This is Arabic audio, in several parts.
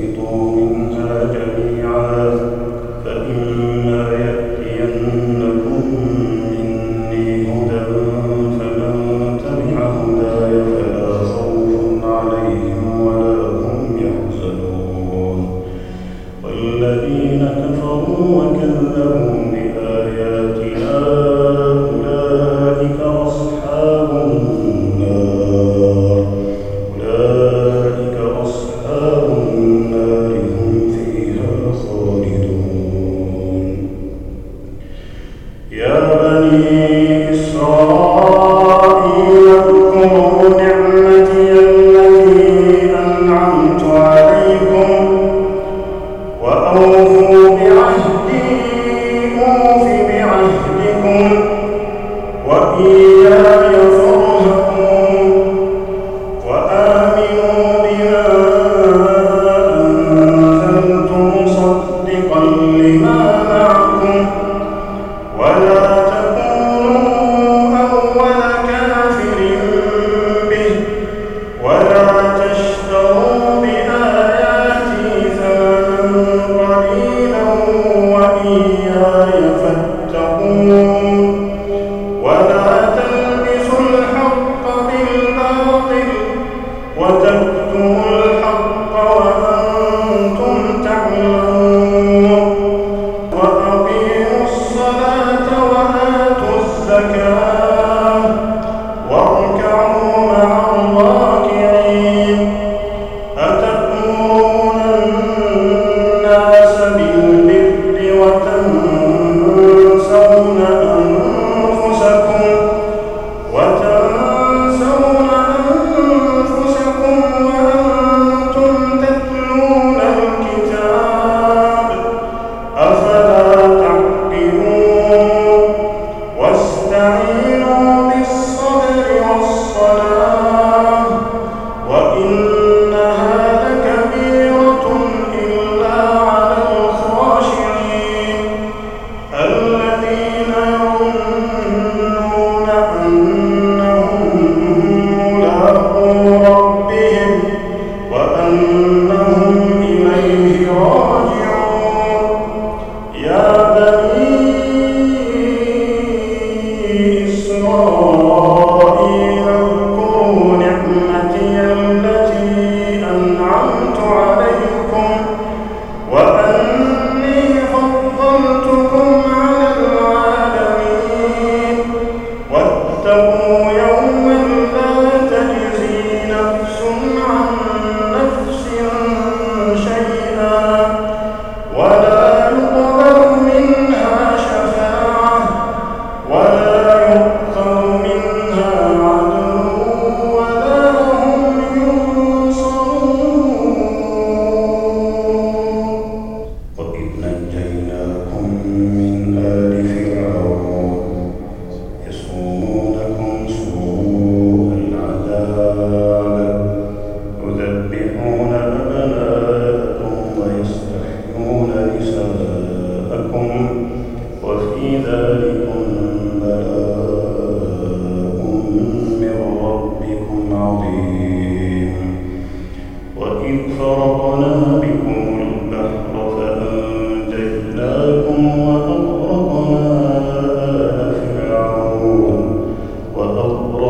que tú You. ثم اتخذتم العجل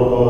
Lord.